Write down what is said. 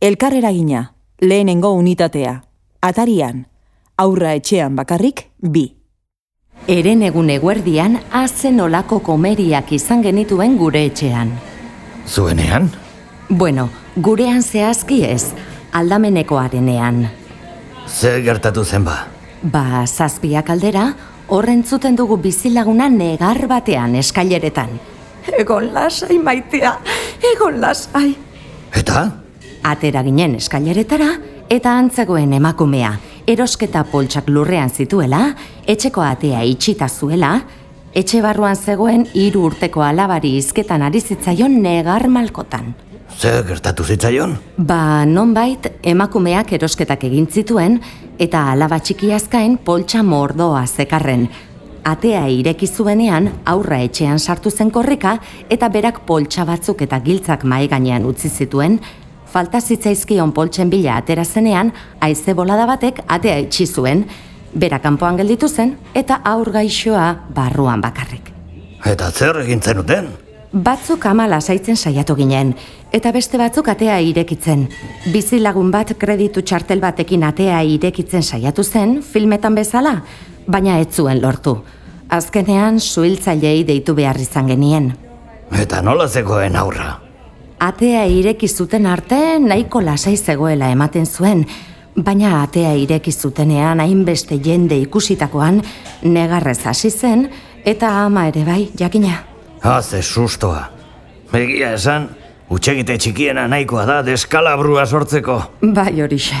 Elkarreragina, lehenengo unitatea. Atarian, aurra etxean bakarrik, bi. Eren egun eguerdian, azen olako komeriak izan genituen gure etxean. Zuenean? Bueno, gurean zehazki ez, aldamenekoarenean. Ze gertatu zen ba? Ba, zazpiak aldera, horren zuten dugu bizilaguna negar batean eskaileretan. Egon lasai maitea, egon lasai. Eta? Atera ginen eskaileretara eta antzegoen emakumea, erosketa poltsak lurrean zituela, etxeko atea itxita zuela, etxe barruan zegoen hiru urteko alabari izketan ari zitzaion negar malkotan. Ze gertatu zitzaion? Ba, nonbait, emakumeak erosketak egin zituen eta alaba txiki azkaen poltsa mordoa zekarren. Atea ireki zuenean aurra etxean sartu zen korrika eta berak poltsa batzuk eta giltzak mai gainean utzi zituen, falta zitzaizkion poltsen bila atera zenean, haize bolada batek atea itxi zuen, bera kanpoan gelditu zen eta aur gaixoa barruan bakarrik. Eta zer egin zenuten? Batzuk ama lasaitzen saiatu ginen, eta beste batzuk atea irekitzen. Bizilagun bat kreditu txartel batekin atea irekitzen saiatu zen, filmetan bezala, baina ez zuen lortu. Azkenean, suhiltzailei deitu behar izan genien. Eta nola zegoen aurra? Atea ireki zuten arte nahiko lasai zegoela ematen zuen, baina atea ireki zutenean hainbeste jende ikusitakoan negarrez hasi zen, eta ama ere bai, jakina. Haze sustoa. Egia esan, utxegite txikiena nahikoa da deskalabrua sortzeko. Bai horixe.